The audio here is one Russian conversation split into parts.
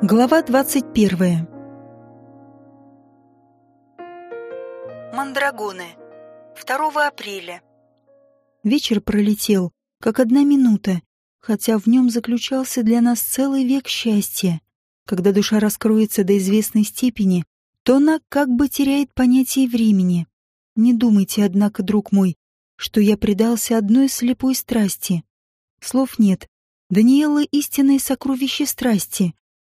Глава 21. Мандрагоны. 2 апреля. Вечер пролетел, как одна минута, хотя в нем заключался для нас целый век счастья. Когда душа раскроется до известной степени, то она как бы теряет понятие времени. Не думайте, однако, друг мой, что я предался одной слепой страсти. Слов нет. Даниэла — истинное сокровище страсти.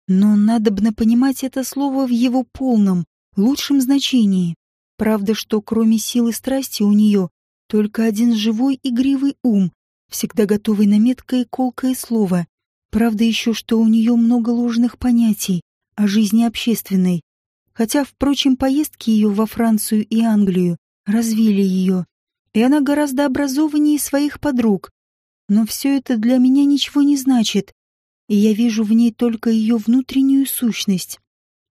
Но надобно понимать это слово в его полном, лучшем значении. Правда, что кроме силы страсти у нее только один живой игривый ум, всегда готовый на меткое колкое слово. Правда еще, что у нее много ложных понятий о жизни общественной. Хотя, впрочем, поездки ее во Францию и Англию развили ее, и она гораздо образованнее своих подруг. Но все это для меня ничего не значит, и я вижу в ней только ее внутреннюю сущность,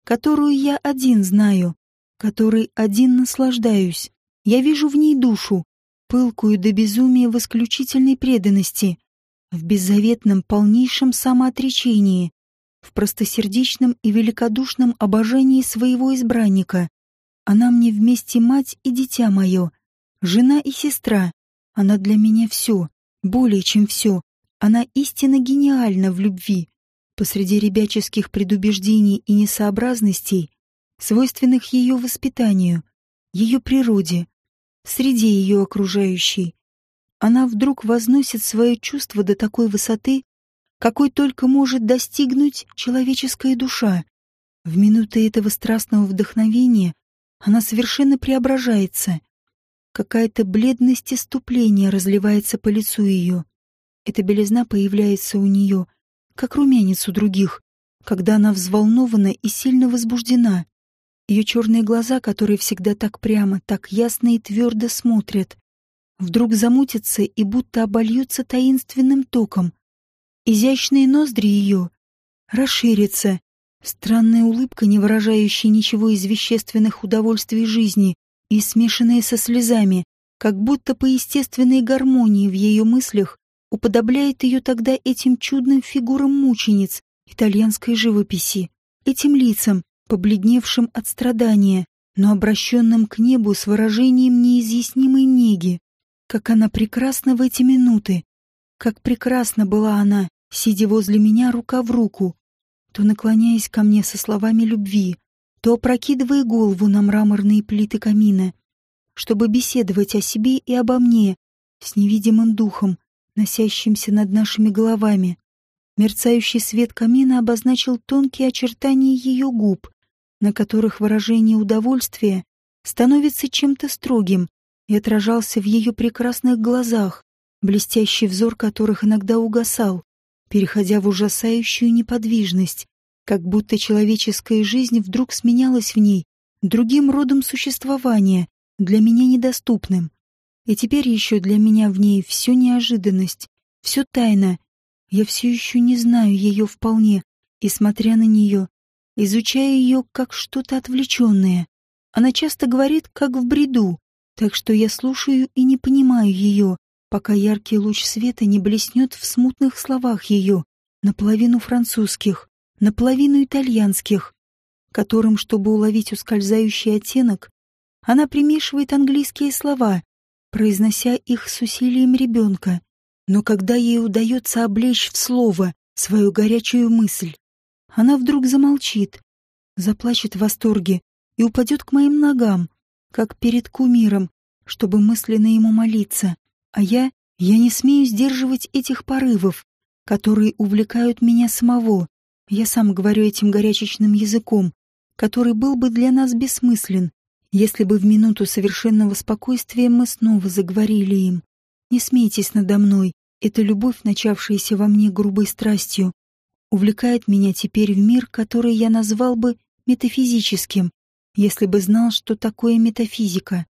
которую я один знаю, которой один наслаждаюсь. Я вижу в ней душу, пылкую до безумия в исключительной преданности, в беззаветном полнейшем самоотречении, в простосердечном и великодушном обожании своего избранника. Она мне вместе мать и дитя мое, жена и сестра. Она для меня все, более чем все. Она истинно гениальна в любви. Посреди ребяческих предубеждений и несообразностей, свойственных ее воспитанию, ее природе, среди ее окружающей. Она вдруг возносит свое чувство до такой высоты, какой только может достигнуть человеческая душа. В минуты этого страстного вдохновения она совершенно преображается. Какая-то бледность иступления разливается по лицу ее. Эта белизна появляется у нее, как румянец у других, когда она взволнована и сильно возбуждена. Ее черные глаза, которые всегда так прямо, так ясно и твердо смотрят, вдруг замутятся и будто обольются таинственным током. Изящные ноздри ее расширятся. Странная улыбка, не выражающая ничего из вещественных удовольствий жизни и смешанная со слезами, как будто по естественной гармонии в ее мыслях, уподобляет ее тогда этим чудным фигурам мучениц итальянской живописи, этим лицам, побледневшим от страдания, но обращенным к небу с выражением неизъяснимой неги. Как она прекрасна в эти минуты! Как прекрасна была она, сидя возле меня рука в руку, то наклоняясь ко мне со словами любви, то опрокидывая голову на мраморные плиты камина, чтобы беседовать о себе и обо мне с невидимым духом, носящимся над нашими головами. Мерцающий свет камина обозначил тонкие очертания ее губ, на которых выражение удовольствия становится чем-то строгим и отражался в ее прекрасных глазах, блестящий взор которых иногда угасал, переходя в ужасающую неподвижность, как будто человеческая жизнь вдруг сменялась в ней другим родом существования, для меня недоступным. И теперь еще для меня в ней все неожиданность, все тайна. Я все еще не знаю ее вполне, и, смотря на нее, изучая ее как что-то отвлеченное. Она часто говорит, как в бреду, так что я слушаю и не понимаю ее, пока яркий луч света не блеснет в смутных словах ее, наполовину французских, наполовину итальянских, которым, чтобы уловить ускользающий оттенок, она примешивает английские слова, произнося их с усилием ребенка. Но когда ей удается облечь в слово свою горячую мысль, она вдруг замолчит, заплачет в восторге и упадет к моим ногам, как перед кумиром, чтобы мысленно ему молиться. А я, я не смею сдерживать этих порывов, которые увлекают меня самого. Я сам говорю этим горячечным языком, который был бы для нас бессмыслен, если бы в минуту совершенного спокойствия мы снова заговорили им. Не смейтесь надо мной, эта любовь, начавшаяся во мне грубой страстью, увлекает меня теперь в мир, который я назвал бы метафизическим, если бы знал, что такое метафизика.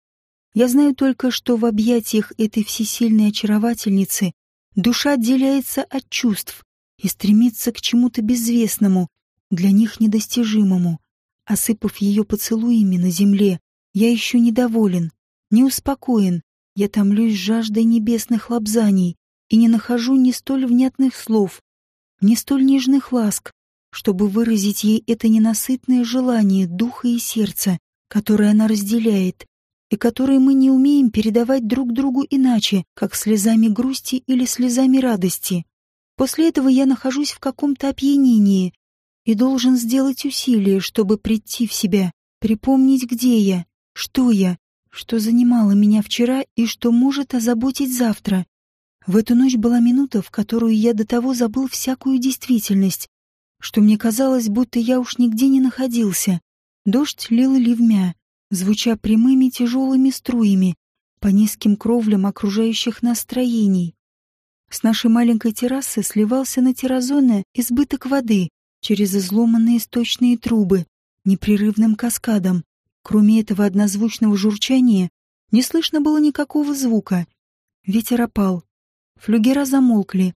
Я знаю только, что в объятиях этой всесильной очаровательницы душа отделяется от чувств и стремится к чему-то безвестному, для них недостижимому. Осыпав ее поцелуями на земле, я еще недоволен, не успокоен, я томлюсь жаждой небесных лобзаний и не нахожу ни столь внятных слов, ни столь нежных ласк, чтобы выразить ей это ненасытное желание духа и сердца, которое она разделяет, и которое мы не умеем передавать друг другу иначе, как слезами грусти или слезами радости. После этого я нахожусь в каком-то опьянении и должен сделать усилие, чтобы прийти в себя, припомнить, где я, что я, что занимало меня вчера и что может озаботить завтра. В эту ночь была минута, в которую я до того забыл всякую действительность, что мне казалось, будто я уж нигде не находился. Дождь лил ливмя, звуча прямыми тяжелыми струями по низким кровлям окружающих настроений. С нашей маленькой террасы сливался на терразоны избыток воды через изломанные сточные трубы, непрерывным каскадом. Кроме этого однозвучного журчания, не слышно было никакого звука. Ветер опал. Флюгера замолкли.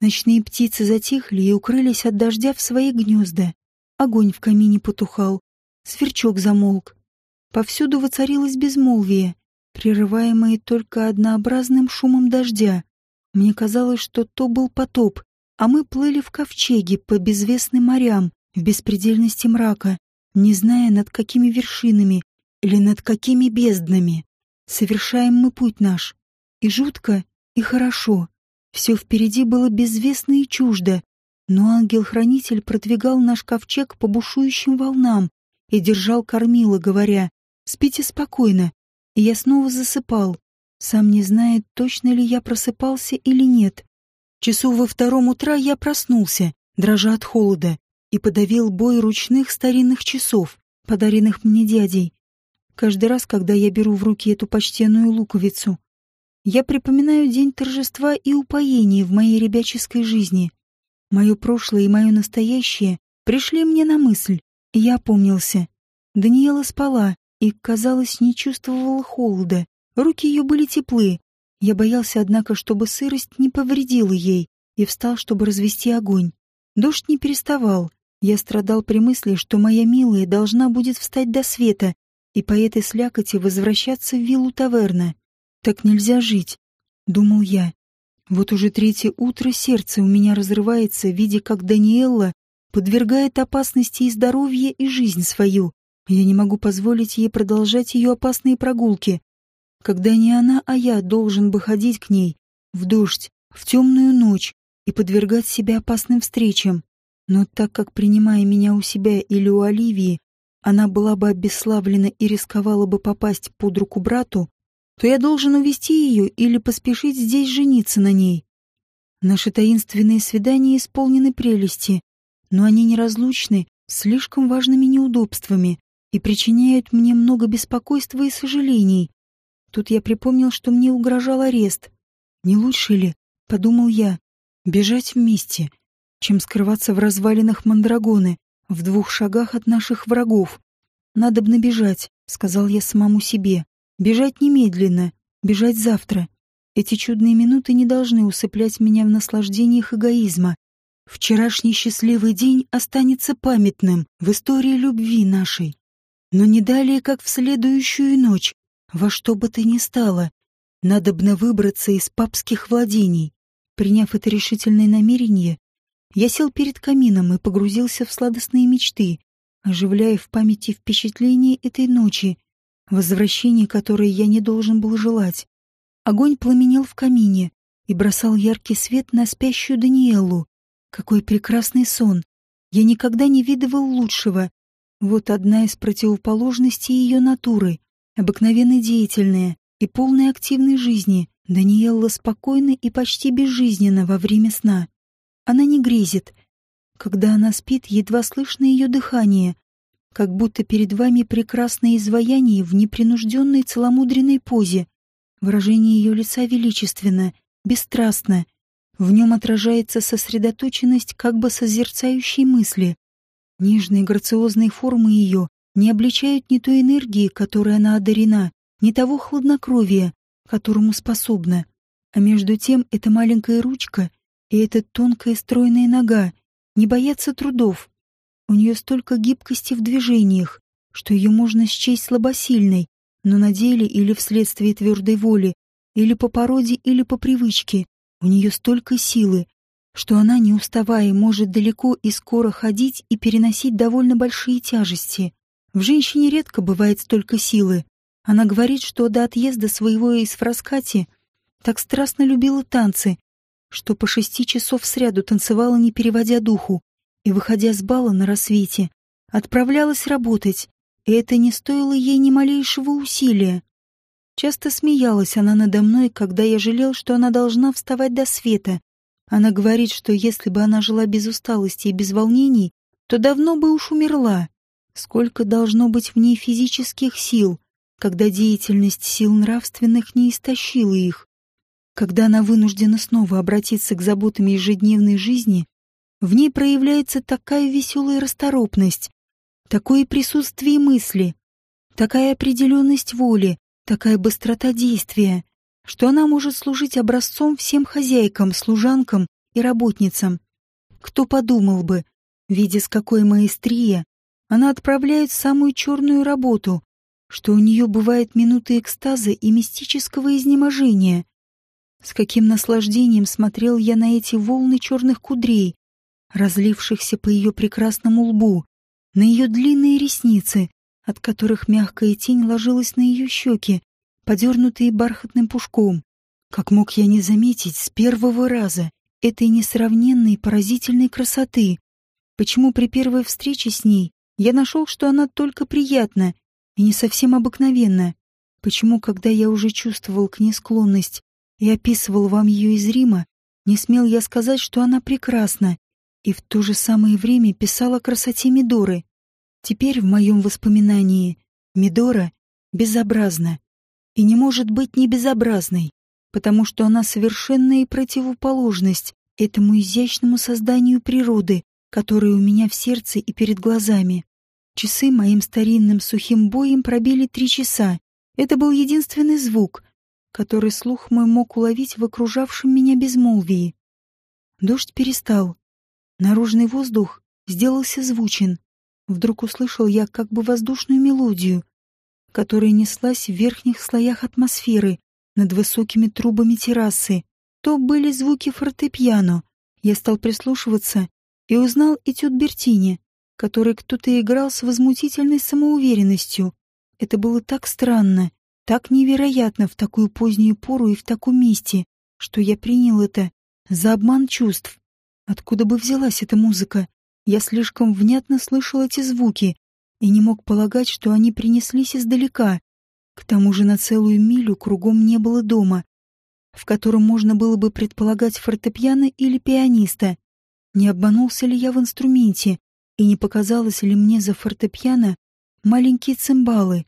Ночные птицы затихли и укрылись от дождя в свои гнезда. Огонь в камине потухал. Сверчок замолк. Повсюду воцарилось безмолвие, прерываемое только однообразным шумом дождя. Мне казалось, что то был потоп, а мы плыли в ковчеге по безвестным морям, в беспредельности мрака, не зная, над какими вершинами или над какими безднами. Совершаем мы путь наш. И жутко, и хорошо. Все впереди было безвестно и чуждо, но ангел-хранитель продвигал наш ковчег по бушующим волнам и держал кормила, говоря Спите спокойно. И я снова засыпал, сам не зная, точно ли я просыпался или нет. Часу во втором утра я проснулся, дрожа от холода, и подавил бой ручных старинных часов, подаренных мне дядей. Каждый раз, когда я беру в руки эту почтенную луковицу, я припоминаю день торжества и упоения в моей ребяческой жизни. Мое прошлое и мое настоящее пришли мне на мысль, и я опомнился. Даниэла спала, и, казалось, не чувствовала холода. Руки ее были теплы. Я боялся, однако, чтобы сырость не повредила ей, и встал, чтобы развести огонь. Дождь не переставал. Я страдал при мысли, что моя милая должна будет встать до света и по этой слякоти возвращаться в виллу таверна. Так нельзя жить, — думал я. Вот уже третье утро сердце у меня разрывается, видя, как Даниэлла подвергает опасности и здоровье, и жизнь свою. Я не могу позволить ей продолжать ее опасные прогулки. Когда не она, а я должен бы ходить к ней в дождь, в темную ночь и подвергать себя опасным встречам. Но так как, принимая меня у себя или у Оливии, она была бы обесславлена и рисковала бы попасть под руку брату, то я должен увести ее или поспешить здесь жениться на ней. Наши таинственные свидания исполнены прелести, но они неразлучны слишком важными неудобствами, и причиняют мне много беспокойства и сожалений. Тут я припомнил, что мне угрожал арест. Не лучше ли, подумал я, бежать вместе, чем скрываться в развалинах Мандрагоны, в двух шагах от наших врагов. Надобно бежать, сказал я самому себе. Бежать немедленно, бежать завтра. Эти чудные минуты не должны усыплять меня в наслаждениях эгоизма. Вчерашний счастливый день останется памятным в истории любви нашей. Но не далее, как в следующую ночь, во что бы то ни стало, надобно выбраться из папских владений. Приняв это решительное намерение, я сел перед камином и погрузился в сладостные мечты, оживляя в памяти впечатления этой ночи, возвращение которое я не должен был желать. Огонь пламенел в камине и бросал яркий свет на спящую Даниэлу. Какой прекрасный сон! Я никогда не видывал лучшего. Вот одна из противоположностей ее натуры, обыкновенно деятельная и полная активной жизни. Даниэлла спокойна и почти безжизненна во время сна. Она не грезит. Когда она спит, едва слышно ее дыхание, как будто перед вами прекрасное изваяние в непринужденной целомудренной позе. Выражение ее лица величественно, бесстрастно. В нем отражается сосредоточенность как бы созерцающей мысли. Нежные грациозные формы ее не обличают ни той энергии, которой она одарена, ни того хладнокровия, которому способна. А между тем эта маленькая ручка и эта тонкая стройная нога не боятся трудов. У нее столько гибкости в движениях, что ее можно счесть слабосильной, но на деле или вследствие твердой воли, или по породе, или по привычке, у нее столько силы, что она, не уставая, может далеко и скоро ходить и переносить довольно большие тяжести. В женщине редко бывает столько силы. Она говорит, что до отъезда своего из Фраскати так страстно любила танцы, что по шести часов сряду танцевала, не переводя духу, и, выходя с бала на рассвете, отправлялась работать, и это не стоило ей ни малейшего усилия. Часто смеялась она надо мной, когда я жалел, что она должна вставать до света. Она говорит, что если бы она жила без усталости и без волнений, то давно бы уж умерла. Сколько должно быть в ней физических сил, когда деятельность сил нравственных не истощила их. Когда она вынуждена снова обратиться к заботам ежедневной жизни, в ней проявляется такая веселая расторопность, такое присутствие мысли, такая определенность воли, такая быстрота действия, что она может служить образцом всем хозяйкам, служанкам и работницам. Кто подумал бы, видя с какой маэстрия она отправляет самую черную работу, что у нее бывает минуты экстаза и мистического изнеможения. С каким наслаждением смотрел я на эти волны черных кудрей, разлившихся по ее прекрасному лбу, на ее длинные ресницы, от которых мягкая тень ложилась на ее щеки, подернутые бархатным пушком. Как мог я не заметить с первого раза этой несравненной поразительной красоты? Почему при первой встрече с ней я нашел, что она только приятна и не совсем обыкновенна? Почему, когда я уже чувствовал к ней склонность и описывал вам ее из Рима, не смел я сказать, что она прекрасна, и в то же самое время писал о красоте Мидоры? Теперь в моем воспоминании Мидора безобразна и не может быть не безобразной, потому что она совершенная противоположность этому изящному созданию природы, которое у меня в сердце и перед глазами. Часы моим старинным сухим боем пробили три часа. Это был единственный звук, который слух мой мог уловить в окружавшем меня безмолвии. Дождь перестал. Наружный воздух сделался звучен. Вдруг услышал я как бы воздушную мелодию, которая неслась в верхних слоях атмосферы над высокими трубами террасы. То были звуки фортепиано. Я стал прислушиваться и узнал этюд Бертини, который кто-то играл с возмутительной самоуверенностью. Это было так странно, так невероятно в такую позднюю пору и в таком месте, что я принял это за обман чувств. Откуда бы взялась эта музыка? Я слишком внятно слышал эти звуки и не мог полагать, что они принеслись издалека. К тому же на целую милю кругом не было дома, в котором можно было бы предполагать фортепиано или пианиста. Не обманулся ли я в инструменте, и не показалось ли мне за фортепиано маленькие цимбалы,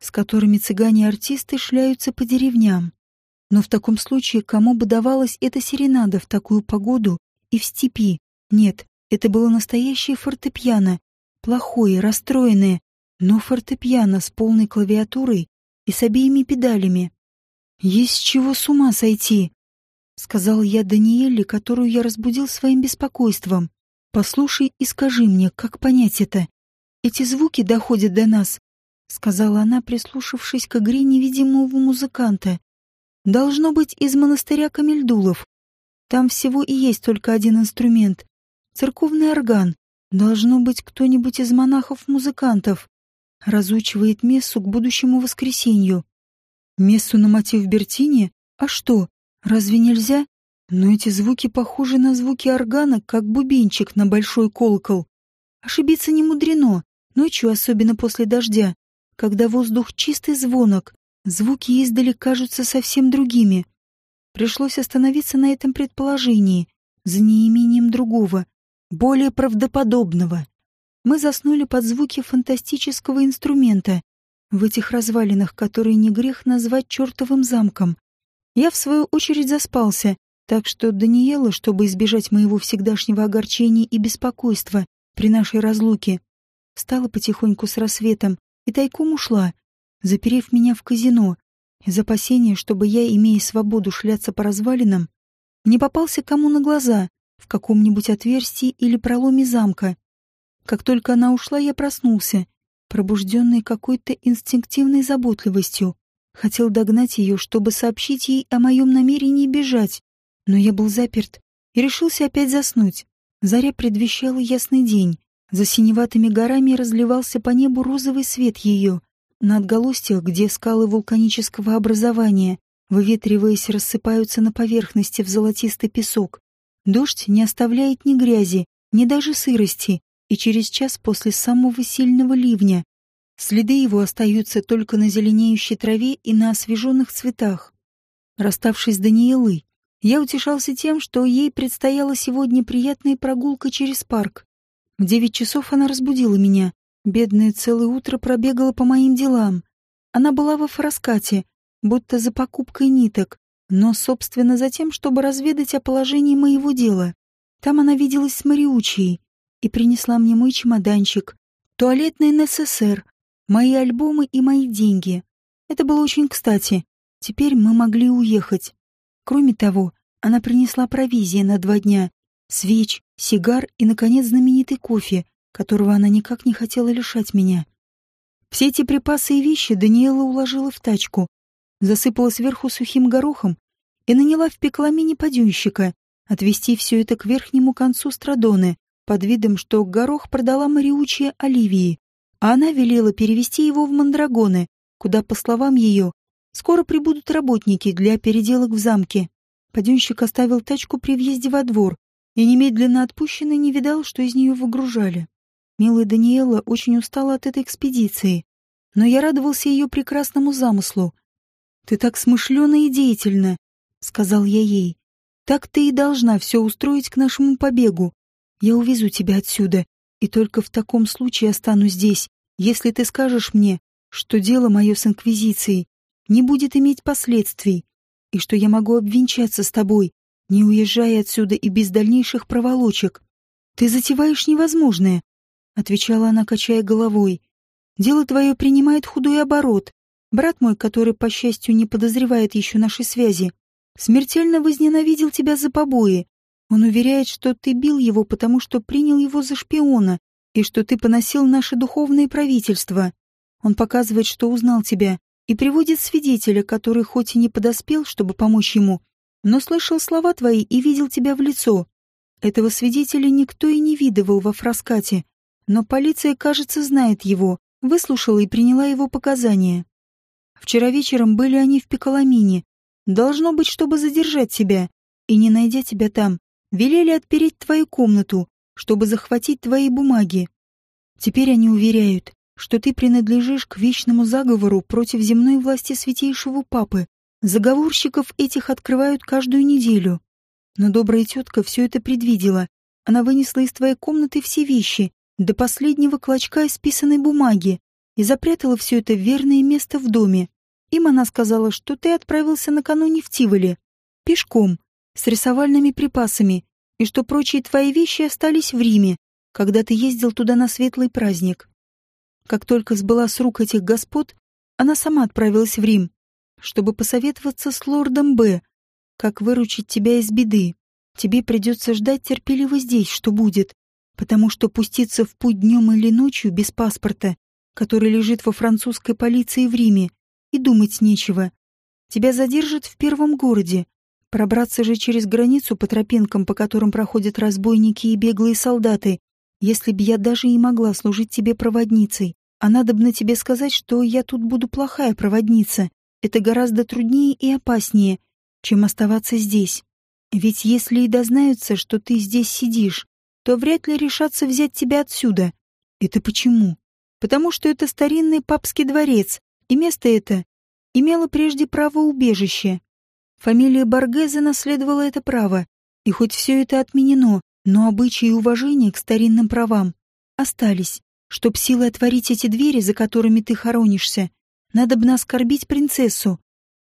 с которыми цыгане-артисты шляются по деревням. Но в таком случае кому бы давалась эта серенада в такую погоду и в степи? Нет, это было настоящее фортепиано, плохое, расстроенное, но фортепиано с полной клавиатурой и с обеими педалями. «Есть чего с ума сойти», — сказал я Даниэле, которую я разбудил своим беспокойством. «Послушай и скажи мне, как понять это? Эти звуки доходят до нас», — сказала она, прислушавшись к игре невидимого музыканта. «Должно быть из монастыря Камельдулов. Там всего и есть только один инструмент Церковный орган. Должно быть кто-нибудь из монахов-музыкантов. Разучивает мессу к будущему воскресенью. Мессу на мотив Бертини? А что, разве нельзя? Но эти звуки похожи на звуки органа, как бубенчик на большой колокол. Ошибиться не мудрено, ночью, особенно после дождя, когда воздух чистый звонок, звуки издали кажутся совсем другими. Пришлось остановиться на этом предположении, за неимением другого, более правдоподобного. Мы заснули под звуки фантастического инструмента в этих развалинах, которые не грех назвать чертовым замком. Я, в свою очередь, заспался, так что Даниэла, чтобы избежать моего всегдашнего огорчения и беспокойства при нашей разлуке, встала потихоньку с рассветом и тайком ушла, заперев меня в казино, из опасения, чтобы я, имея свободу шляться по развалинам, не попался кому на глаза в каком-нибудь отверстии или проломе замка. Как только она ушла, я проснулся, пробужденный какой-то инстинктивной заботливостью. Хотел догнать ее, чтобы сообщить ей о моем намерении бежать, но я был заперт и решился опять заснуть. Заря предвещала ясный день. За синеватыми горами разливался по небу розовый свет ее. На отголостях, где скалы вулканического образования, выветриваясь, рассыпаются на поверхности в золотистый песок. Дождь не оставляет ни грязи, ни даже сырости, и через час после самого сильного ливня следы его остаются только на зеленеющей траве и на освеженных цветах. Расставшись с Даниэлой, я утешался тем, что ей предстояла сегодня приятная прогулка через парк. В девять часов она разбудила меня. Бедная целое утро пробегала по моим делам. Она была во фраскате, будто за покупкой ниток, но, собственно, за тем, чтобы разведать о положении моего дела. Там она виделась с Мариучией и принесла мне мой чемоданчик, туалетный НССР, мои альбомы и мои деньги. Это было очень кстати. Теперь мы могли уехать. Кроме того, она принесла провизии на два дня, свеч, сигар и, наконец, знаменитый кофе, которого она никак не хотела лишать меня. Все эти припасы и вещи Даниэла уложила в тачку, засыпала сверху сухим горохом и наняла в пекламине подъемщика отвезти все это к верхнему концу Страдоны под видом, что горох продала Мариучия Оливии, а она велела перевести его в Мандрагоны, куда, по словам ее, скоро прибудут работники для переделок в замке. Подъемщик оставил тачку при въезде во двор и немедленно отпущенный не видал, что из нее выгружали. Милая Даниэла очень устала от этой экспедиции, но я радовался ее прекрасному замыслу. «Ты так смышлена и деятельна», — сказал я ей. «Так ты и должна все устроить к нашему побегу. Я увезу тебя отсюда, и только в таком случае останусь здесь, если ты скажешь мне, что дело мое с Инквизицией не будет иметь последствий, и что я могу обвенчаться с тобой, не уезжая отсюда и без дальнейших проволочек. Ты затеваешь невозможное, — отвечала она, качая головой. Дело твое принимает худой оборот. Брат мой, который, по счастью, не подозревает еще нашей связи, смертельно возненавидел тебя за побои. Он уверяет, что ты бил его, потому что принял его за шпиона, и что ты поносил наше духовное правительство. Он показывает, что узнал тебя, и приводит свидетеля, который хоть и не подоспел, чтобы помочь ему, но слышал слова твои и видел тебя в лицо. Этого свидетеля никто и не видывал во фраскате, но полиция, кажется, знает его, выслушала и приняла его показания. Вчера вечером были они в Пиколамине. Должно быть, чтобы задержать тебя, и, не найдя тебя там, велели отпереть твою комнату, чтобы захватить твои бумаги. Теперь они уверяют, что ты принадлежишь к вечному заговору против земной власти святейшего папы. Заговорщиков этих открывают каждую неделю. Но добрая тетка все это предвидела. Она вынесла из твоей комнаты все вещи, до последнего клочка исписанной бумаги, и запрятала все это в верное место в доме. Им она сказала, что ты отправился накануне в Тиволи, пешком, с рисовальными припасами, и что прочие твои вещи остались в Риме, когда ты ездил туда на светлый праздник. Как только сбыла с рук этих господ, она сама отправилась в Рим, чтобы посоветоваться с лордом Б, как выручить тебя из беды. Тебе придется ждать терпеливо здесь, что будет, потому что пуститься в путь днем или ночью без паспорта, который лежит во французской полиции в Риме, и думать нечего. Тебя задержат в первом городе. Пробраться же через границу по тропинкам, по которым проходят разбойники и беглые солдаты, если б я даже и могла служить тебе проводницей. А надо бы на тебе сказать, что я тут буду плохая проводница. Это гораздо труднее и опаснее, чем оставаться здесь. Ведь если и дознаются, что ты здесь сидишь, то вряд ли решатся взять тебя отсюда. Это почему? Потому что это старинный папский дворец, и место это имело прежде право убежища. Фамилия Баргезе наследовала это право, и хоть все это отменено, но обычаи и уважение к старинным правам остались. Чтоб силой отворить эти двери, за которыми ты хоронишься, надо бы оскорбить принцессу.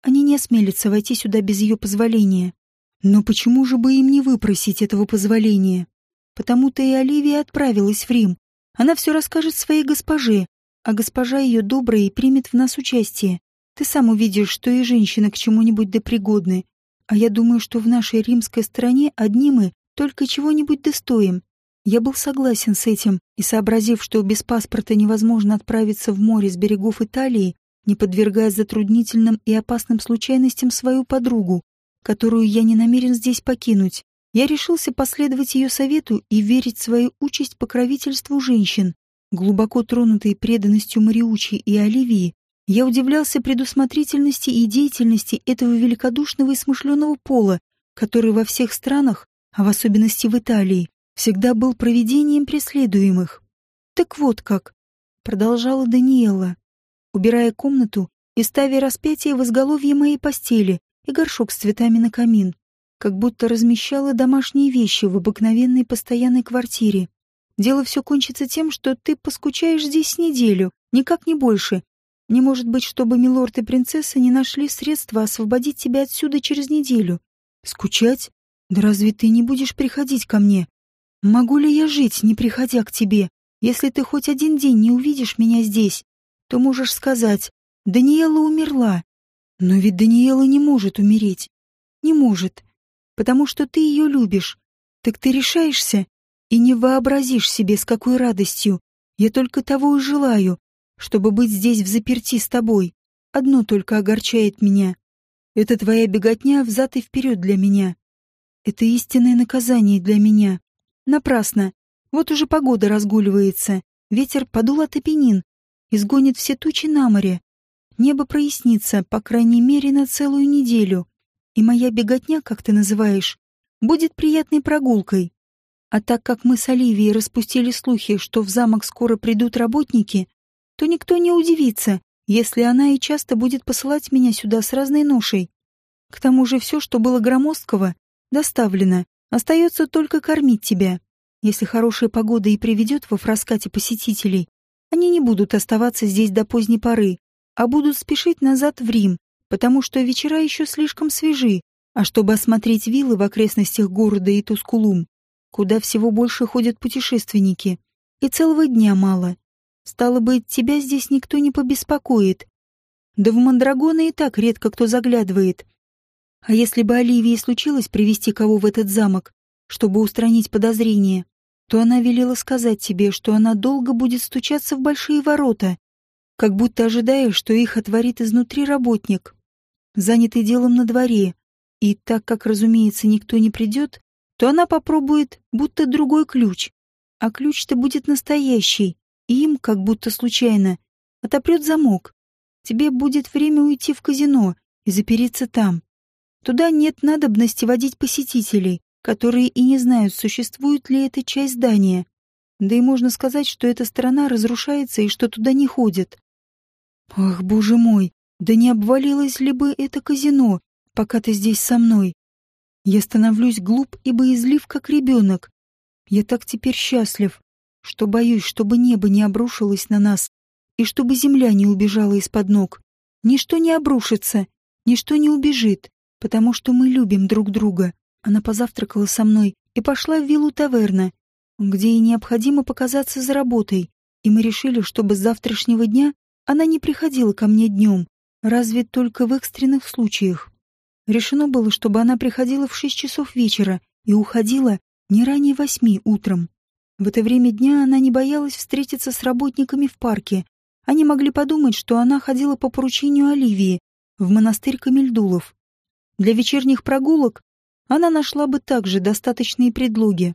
Они не осмелятся войти сюда без ее позволения. Но почему же бы им не выпросить этого позволения? Потому-то и Оливия отправилась в Рим. Она все расскажет своей госпоже, а госпожа ее добрая и примет в нас участие. Ты сам увидишь, что и женщины к чему-нибудь допригодны. А я думаю, что в нашей римской стране одни мы только чего-нибудь достоим. Я был согласен с этим, и сообразив, что без паспорта невозможно отправиться в море с берегов Италии, не подвергая затруднительным и опасным случайностям свою подругу, которую я не намерен здесь покинуть, я решился последовать ее совету и верить в свою участь покровительству женщин. Глубоко тронутый преданностью Мариучи и Оливии, я удивлялся предусмотрительности и деятельности этого великодушного и смышленого пола, который во всех странах, а в особенности в Италии, всегда был проведением преследуемых. «Так вот как», — продолжала Даниэла, убирая комнату и ставя распятие в изголовье моей постели и горшок с цветами на камин как будто размещала домашние вещи в обыкновенной постоянной квартире. Дело все кончится тем, что ты поскучаешь здесь неделю, никак не больше. Не может быть, чтобы милорд и принцесса не нашли средства освободить тебя отсюда через неделю. Скучать? Да разве ты не будешь приходить ко мне? Могу ли я жить, не приходя к тебе? Если ты хоть один день не увидишь меня здесь, то можешь сказать, Даниэла умерла. Но ведь Даниэла не может умереть. Не может потому что ты ее любишь. Так ты решаешься и не вообразишь себе, с какой радостью. Я только того и желаю, чтобы быть здесь в заперти с тобой. Одно только огорчает меня. Это твоя беготня взад и вперед для меня. Это истинное наказание для меня. Напрасно. Вот уже погода разгуливается. Ветер подул от опенин. Изгонит все тучи на море. Небо прояснится, по крайней мере, на целую неделю и моя беготня, как ты называешь, будет приятной прогулкой. А так как мы с Оливией распустили слухи, что в замок скоро придут работники, то никто не удивится, если она и часто будет посылать меня сюда с разной ношей. К тому же все, что было громоздкого, доставлено. Остается только кормить тебя. Если хорошая погода и приведет во фраскате посетителей, они не будут оставаться здесь до поздней поры, а будут спешить назад в Рим, потому что вечера еще слишком свежи, а чтобы осмотреть виллы в окрестностях города и Тускулум, куда всего больше ходят путешественники, и целого дня мало. Стало быть, тебя здесь никто не побеспокоит. Да в Мандрагоны и так редко кто заглядывает. А если бы Оливии случилось привести кого в этот замок, чтобы устранить подозрения, то она велела сказать тебе, что она долго будет стучаться в большие ворота, как будто ожидая, что их отворит изнутри работник занятый делом на дворе, и так как, разумеется, никто не придет, то она попробует будто другой ключ, а ключ-то будет настоящий, и им, как будто случайно, отопрет замок. Тебе будет время уйти в казино и запереться там. Туда нет надобности водить посетителей, которые и не знают, существует ли эта часть здания. Да и можно сказать, что эта сторона разрушается и что туда не ходят. Ах, боже мой, да не обвалилось ли бы это казино, пока ты здесь со мной? Я становлюсь глуп и боязлив, как ребенок. Я так теперь счастлив, что боюсь, чтобы небо не обрушилось на нас и чтобы земля не убежала из-под ног. Ничто не обрушится, ничто не убежит, потому что мы любим друг друга. Она позавтракала со мной и пошла в виллу таверна, где ей необходимо показаться за работой, и мы решили, чтобы с завтрашнего дня она не приходила ко мне днем, Разве только в экстренных случаях. Решено было, чтобы она приходила в шесть часов вечера и уходила не ранее восьми утром. В это время дня она не боялась встретиться с работниками в парке. Они могли подумать, что она ходила по поручению Оливии в монастырь Камельдулов. Для вечерних прогулок она нашла бы также достаточные предлоги.